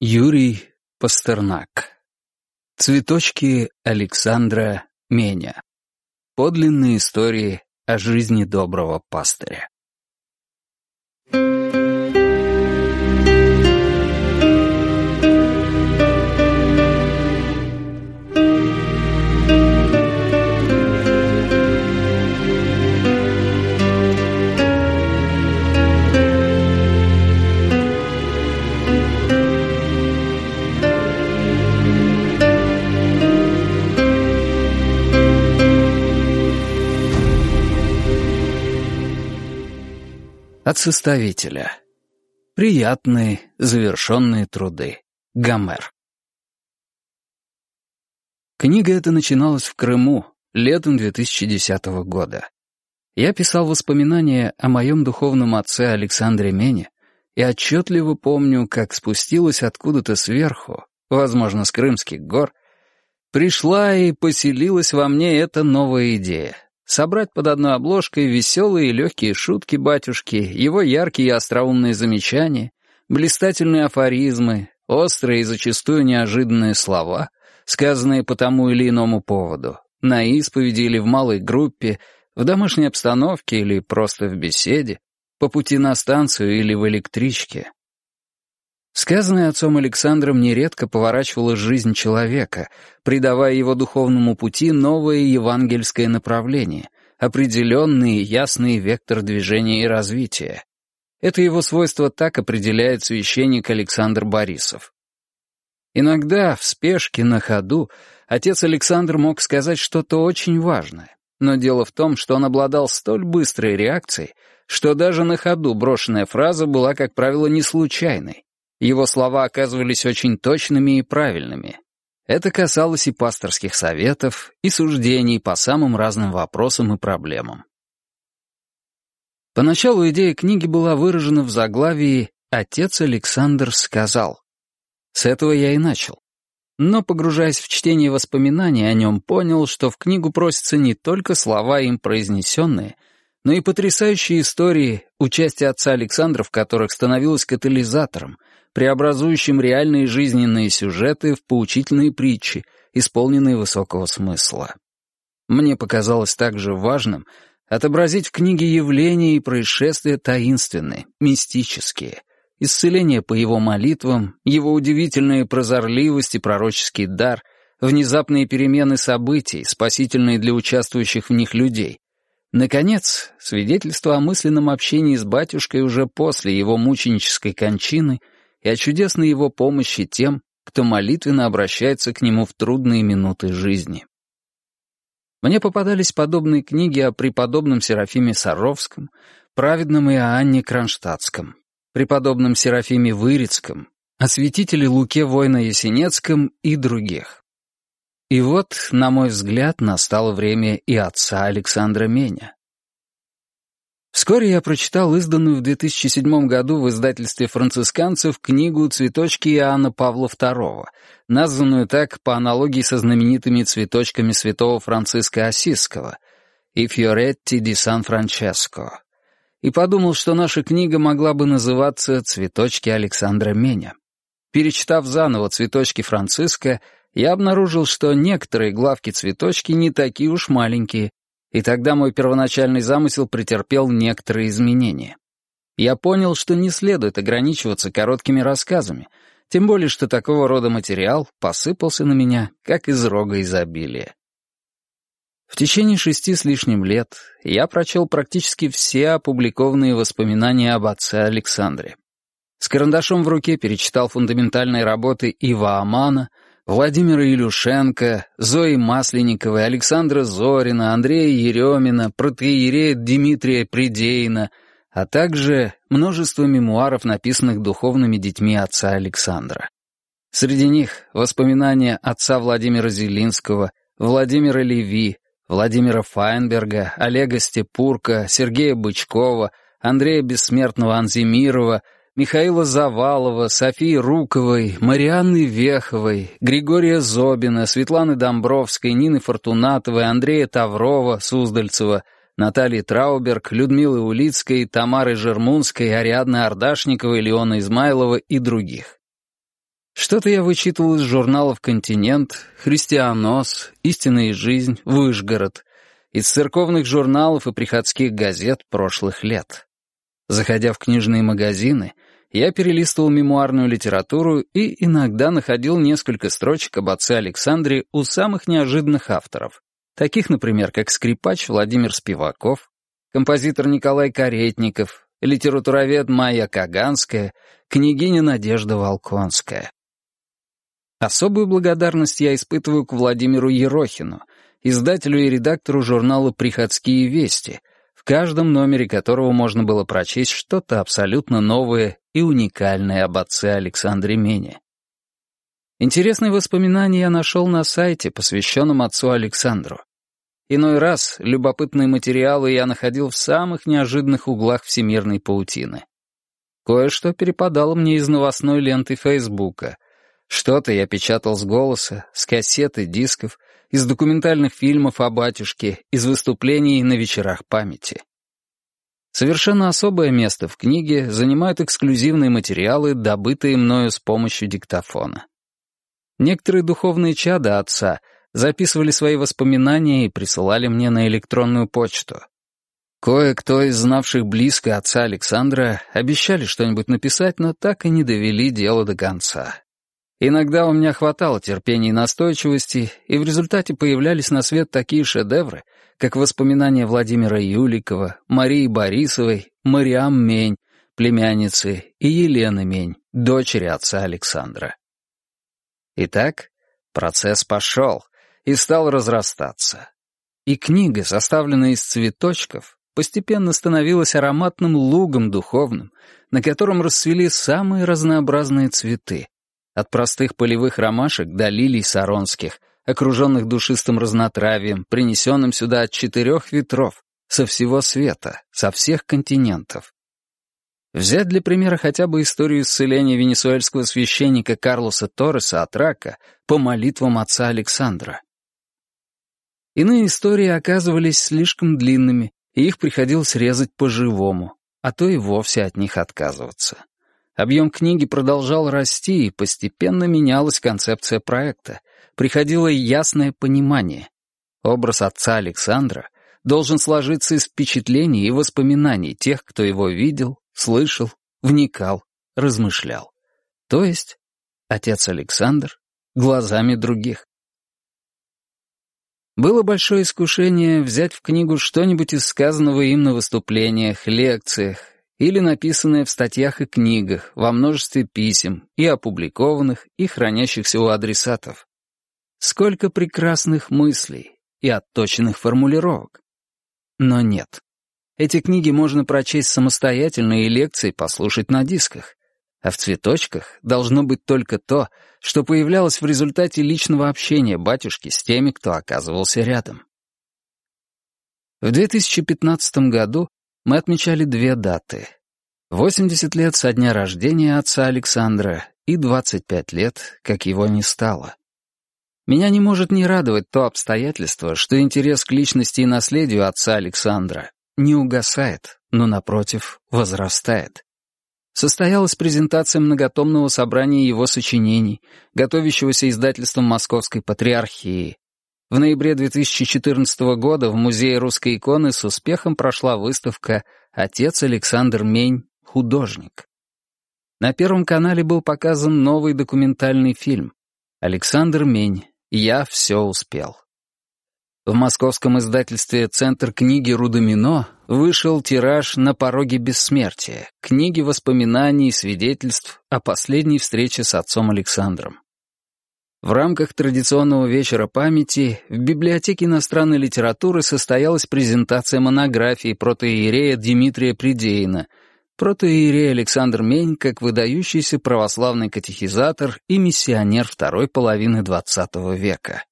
Юрий Пастернак. Цветочки Александра Меня. Подлинные истории о жизни доброго пастыря. От составителя. Приятные, завершенные труды. Гомер. Книга эта начиналась в Крыму, летом 2010 года. Я писал воспоминания о моем духовном отце Александре Мене и отчетливо помню, как спустилась откуда-то сверху, возможно, с крымских гор, пришла и поселилась во мне эта новая идея — собрать под одной обложкой веселые и легкие шутки батюшки, его яркие и остроумные замечания, блистательные афоризмы, острые и зачастую неожиданные слова, сказанные по тому или иному поводу, на исповеди или в малой группе, в домашней обстановке или просто в беседе, по пути на станцию или в электричке, Сказанное отцом Александром нередко поворачивало жизнь человека, придавая его духовному пути новое евангельское направление, определенный и ясный вектор движения и развития. Это его свойство так определяет священник Александр Борисов. Иногда, в спешке, на ходу, отец Александр мог сказать что-то очень важное, но дело в том, что он обладал столь быстрой реакцией, что даже на ходу брошенная фраза была, как правило, не случайной, его слова оказывались очень точными и правильными. Это касалось и пасторских советов, и суждений по самым разным вопросам и проблемам. Поначалу идея книги была выражена в заглавии «Отец Александр сказал». С этого я и начал. Но, погружаясь в чтение воспоминаний о нем, понял, что в книгу просятся не только слова им произнесенные, но и потрясающие истории, участие отца Александра в которых становилось катализатором, преобразующим реальные жизненные сюжеты в поучительные притчи, исполненные высокого смысла. Мне показалось также важным отобразить в книге явления и происшествия таинственные, мистические, исцеление по его молитвам, его удивительная прозорливость и пророческий дар, внезапные перемены событий, спасительные для участвующих в них людей. Наконец, свидетельство о мысленном общении с батюшкой уже после его мученической кончины — и о чудесной его помощи тем, кто молитвенно обращается к нему в трудные минуты жизни. Мне попадались подобные книги о преподобном Серафиме Саровском, праведном Иоанне Кронштадтском, преподобном Серафиме Вырицком, о святителе Луке Война Ясенецком и других. И вот, на мой взгляд, настало время и отца Александра Меня. Вскоре я прочитал изданную в 2007 году в издательстве францисканцев книгу «Цветочки Иоанна Павла II», названную так по аналогии со знаменитыми цветочками святого Франциска Осиского и Фьоретти ди Сан-Франческо, и подумал, что наша книга могла бы называться «Цветочки Александра Меня». Перечитав заново «Цветочки Франциска», я обнаружил, что некоторые главки-цветочки не такие уж маленькие, и тогда мой первоначальный замысел претерпел некоторые изменения. Я понял, что не следует ограничиваться короткими рассказами, тем более что такого рода материал посыпался на меня, как из рога изобилия. В течение шести с лишним лет я прочел практически все опубликованные воспоминания об отце Александре. С карандашом в руке перечитал фундаментальные работы Ива Амана — Владимира Илюшенко, Зои Масленниковой, Александра Зорина, Андрея Еремина, протеерея Дмитрия Придеина, а также множество мемуаров, написанных духовными детьми отца Александра. Среди них воспоминания отца Владимира Зелинского, Владимира Леви, Владимира Файнберга, Олега Степурка, Сергея Бычкова, Андрея Бессмертного Анзимирова — Михаила Завалова, Софии Руковой, Марианны Веховой, Григория Зобина, Светланы Домбровской, Нины Фортунатовой, Андрея Таврова, Суздальцева, Натальи Трауберг, Людмилы Улицкой, Тамары Жермунской, Ариадны Ардашниковой, Леона Измайлова и других. Что-то я вычитывал из журналов «Континент», «Христианос», «Истина и жизнь», «Выжгород», из церковных журналов и приходских газет прошлых лет. Заходя в книжные магазины, я перелистывал мемуарную литературу и иногда находил несколько строчек об отце Александре у самых неожиданных авторов, таких, например, как скрипач Владимир Спиваков, композитор Николай Каретников, литературовед Майя Каганская, княгиня Надежда Волконская. Особую благодарность я испытываю к Владимиру Ерохину, издателю и редактору журнала «Приходские вести», каждом номере которого можно было прочесть что-то абсолютно новое и уникальное об отце Александре Мене. Интересные воспоминания я нашел на сайте, посвященном отцу Александру. Иной раз любопытные материалы я находил в самых неожиданных углах всемирной паутины. Кое-что перепадало мне из новостной ленты Фейсбука. Что-то я печатал с голоса, с кассеты, дисков, из документальных фильмов о батюшке, из выступлений на вечерах памяти. Совершенно особое место в книге занимают эксклюзивные материалы, добытые мною с помощью диктофона. Некоторые духовные чада отца записывали свои воспоминания и присылали мне на электронную почту. Кое-кто из знавших близко отца Александра обещали что-нибудь написать, но так и не довели дело до конца. Иногда у меня хватало терпения и настойчивости, и в результате появлялись на свет такие шедевры, как воспоминания Владимира Юликова, Марии Борисовой, Мариам Мень, племянницы, и Елены Мень, дочери отца Александра. Итак, процесс пошел и стал разрастаться. И книга, составленная из цветочков, постепенно становилась ароматным лугом духовным, на котором расцвели самые разнообразные цветы, от простых полевых ромашек до лилий саронских, окруженных душистым разнотравием, принесенным сюда от четырех ветров, со всего света, со всех континентов. Взять для примера хотя бы историю исцеления венесуэльского священника Карлоса Торреса от рака по молитвам отца Александра. Иные истории оказывались слишком длинными, и их приходилось резать по-живому, а то и вовсе от них отказываться. Объем книги продолжал расти, и постепенно менялась концепция проекта. Приходило ясное понимание. Образ отца Александра должен сложиться из впечатлений и воспоминаний тех, кто его видел, слышал, вникал, размышлял. То есть отец Александр глазами других. Было большое искушение взять в книгу что-нибудь из сказанного им на выступлениях, лекциях или написанное в статьях и книгах, во множестве писем, и опубликованных, и хранящихся у адресатов. Сколько прекрасных мыслей и отточенных формулировок. Но нет. Эти книги можно прочесть самостоятельно и лекции послушать на дисках. А в цветочках должно быть только то, что появлялось в результате личного общения батюшки с теми, кто оказывался рядом. В 2015 году мы отмечали две даты. 80 лет со дня рождения отца Александра и 25 лет, как его не стало. Меня не может не радовать то обстоятельство, что интерес к личности и наследию отца Александра не угасает, но, напротив, возрастает. Состоялась презентация многотомного собрания его сочинений, готовящегося издательством Московской Патриархии, в ноябре 2014 года в Музее русской иконы с успехом прошла выставка «Отец Александр Мень. Художник». На Первом канале был показан новый документальный фильм «Александр Мень. Я все успел». В московском издательстве «Центр книги Рудомино» вышел тираж «На пороге бессмертия» — книги воспоминаний и свидетельств о последней встрече с отцом Александром. В рамках традиционного вечера памяти в библиотеке иностранной литературы состоялась презентация монографии протоиерея Дмитрия Придеина, протоиерей Александр Мень как выдающийся православный катехизатор и миссионер второй половины XX века.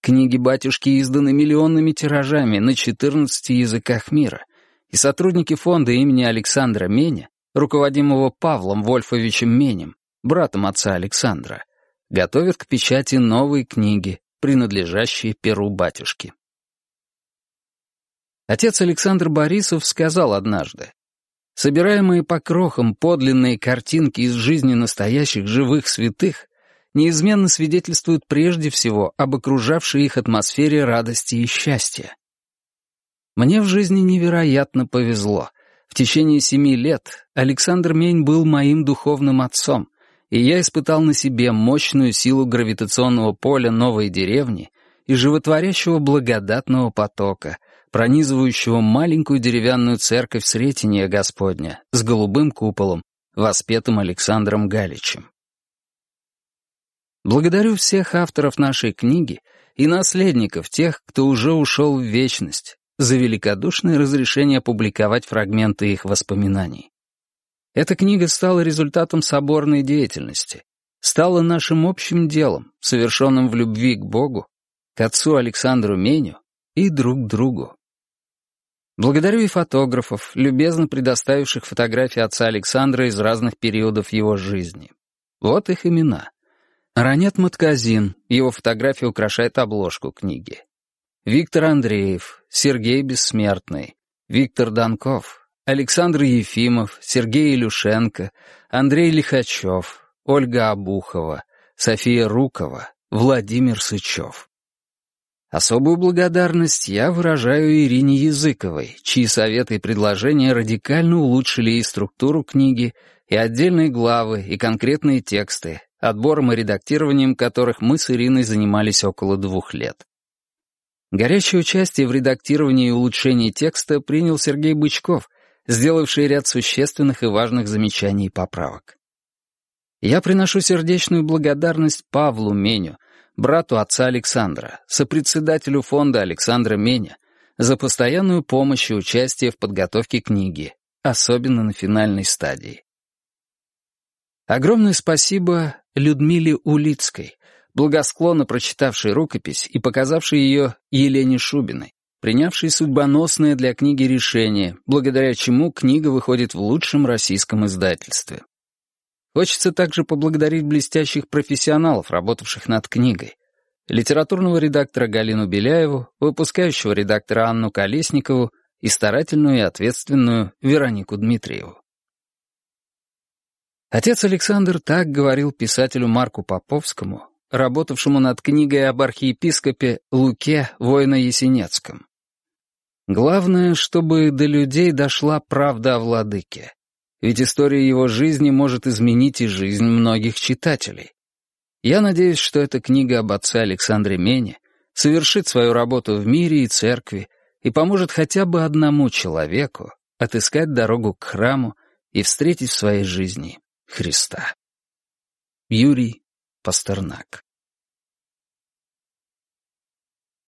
Книги батюшки изданы миллионными тиражами на 14 языках мира, и сотрудники фонда имени Александра Меня, руководимого Павлом Вольфовичем Менем, братом отца Александра, готовят к печати новые книги, принадлежащие перу батюшки. Отец Александр Борисов сказал однажды, Собираемые по крохам подлинные картинки из жизни настоящих живых святых неизменно свидетельствуют прежде всего об окружавшей их атмосфере радости и счастья. Мне в жизни невероятно повезло. В течение семи лет Александр Мень был моим духовным отцом, и я испытал на себе мощную силу гравитационного поля новой деревни и животворящего благодатного потока, пронизывающего маленькую деревянную церковь Сретения Господня с голубым куполом, воспетым Александром Галичем. Благодарю всех авторов нашей книги и наследников тех, кто уже ушел в вечность, за великодушное разрешение опубликовать фрагменты их воспоминаний. Эта книга стала результатом соборной деятельности, стала нашим общим делом, совершенным в любви к Богу, к отцу Александру Меню и друг другу. Благодарю и фотографов, любезно предоставивших фотографии отца Александра из разных периодов его жизни. Вот их имена. Ранет Матказин, его фотография украшает обложку книги. Виктор Андреев, Сергей Бессмертный, Виктор Донков, Александр Ефимов, Сергей Илюшенко, Андрей Лихачев, Ольга Абухова, София Рукова, Владимир Сычев. Особую благодарность я выражаю Ирине Языковой, чьи советы и предложения радикально улучшили и структуру книги, и отдельные главы, и конкретные тексты, отбором и редактированием которых мы с Ириной занимались около двух лет. Горячее участие в редактировании и улучшении текста принял Сергей Бычков, сделавший ряд существенных и важных замечаний и поправок. Я приношу сердечную благодарность Павлу Меню, брату отца Александра, сопредседателю фонда Александра Меня, за постоянную помощь и участие в подготовке книги, особенно на финальной стадии. Огромное спасибо Людмиле Улицкой, благосклонно прочитавшей рукопись и показавшей ее Елене Шубиной, принявшей судьбоносное для книги решение, благодаря чему книга выходит в лучшем российском издательстве. Хочется также поблагодарить блестящих профессионалов, работавших над книгой. Литературного редактора Галину Беляеву, выпускающего редактора Анну Колесникову и старательную и ответственную Веронику Дмитриеву. Отец Александр так говорил писателю Марку Поповскому, работавшему над книгой об архиепископе Луке Воино-Есенецком. Главное, чтобы до людей дошла правда о владыке. Ведь история его жизни может изменить и жизнь многих читателей. Я надеюсь, что эта книга об отце Александре Мене совершит свою работу в мире и церкви и поможет хотя бы одному человеку отыскать дорогу к храму и встретить в своей жизни Христа. Юрий Пастернак